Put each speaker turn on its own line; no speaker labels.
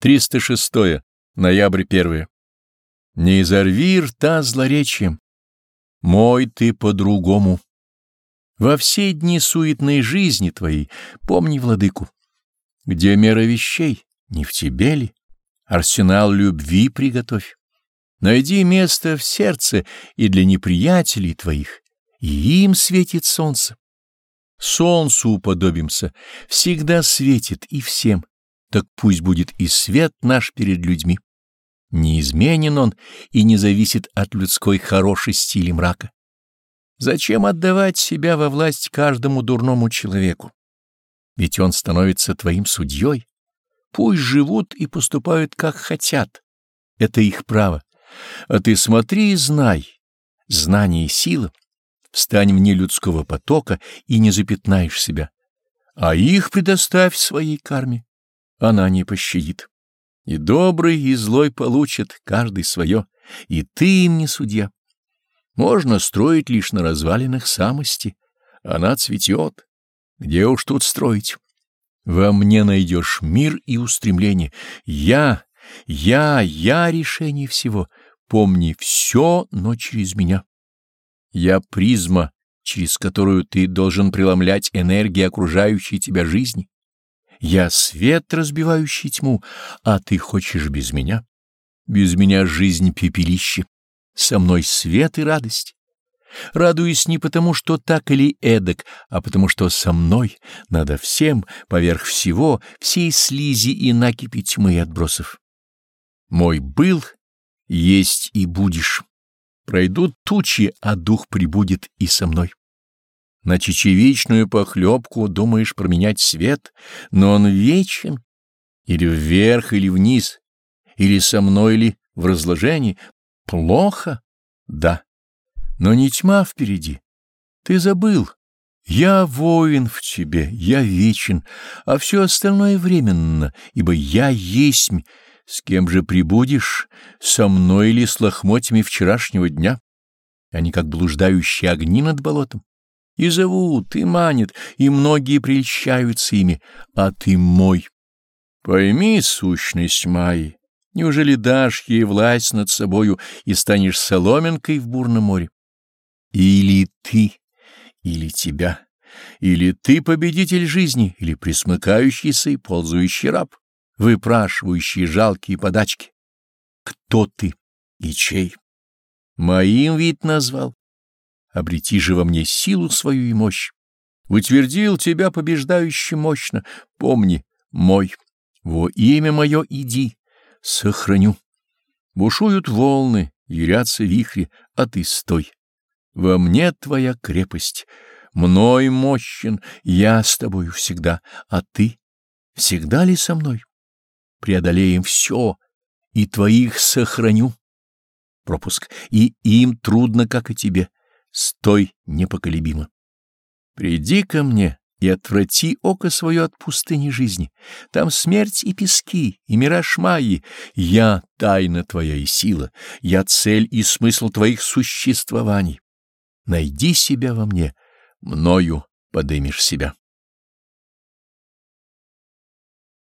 306. Ноябрь 1. Не изорви рта злоречием. Мой ты по-другому. Во все дни суетной жизни твоей помни владыку. Где мера вещей, не в тебе ли? Арсенал любви приготовь. Найди место в сердце и для неприятелей твоих, и им светит солнце. Солнцу уподобимся, всегда светит и всем так пусть будет и свет наш перед людьми. Неизменен он и не зависит от людской хорошести или мрака. Зачем отдавать себя во власть каждому дурному человеку? Ведь он становится твоим судьей. Пусть живут и поступают, как хотят. Это их право. А ты смотри и знай. Знание и сила. Встань вне людского потока и не запятнаешь себя. А их предоставь своей карме она не пощадит. И добрый, и злой получат, каждый свое, и ты им не судья. Можно строить лишь на развалинах самости. Она цветет. Где уж тут строить? Во мне найдешь мир и устремление. Я, я, я решение всего. Помни все, но через меня. Я призма, через которую ты должен преломлять энергии окружающей тебя жизни. Я свет, разбивающий тьму, а ты хочешь без меня? Без меня жизнь пепелище, со мной свет и радость. Радуюсь не потому, что так или эдак, а потому что со мной надо всем, поверх всего, всей слизи и накипи тьмы и отбросов. Мой был, есть и будешь. Пройдут тучи, а дух прибудет и со мной. На чечевичную похлебку думаешь променять свет, но он вечен. Или вверх, или вниз, или со мной, или в разложении. Плохо? Да. Но не тьма впереди. Ты забыл. Я воин в тебе, я вечен, а все остальное временно, ибо я есть. С кем же прибудешь, со мной или с лохмотьями вчерашнего дня? Они как блуждающие огни над болотом. И зовут, и манят, и многие прельщаются ими, а ты мой. Пойми сущность Майи, неужели дашь ей власть над собою и станешь соломинкой в бурном море? Или ты, или тебя, или ты победитель жизни, или присмыкающийся и ползающий раб, выпрашивающий жалкие подачки. Кто ты и чей? Моим вид назвал, обрети же во мне силу свою и мощь. Утвердил тебя побеждающе мощно, помни, мой, во имя мое иди, сохраню. Бушуют волны, ярятся вихри, а ты стой. Во мне твоя крепость, мной мощен, я с тобою всегда, а ты всегда ли со мной? Преодолеем все, и твоих сохраню. Пропуск. И им трудно, как и тебе стой непоколебимо. Приди ко мне и отврати око свое от пустыни жизни. Там смерть и пески, и мираж Майи. Я — тайна твоя и сила, я — цель и смысл твоих существований. Найди себя во мне, мною подымешь себя.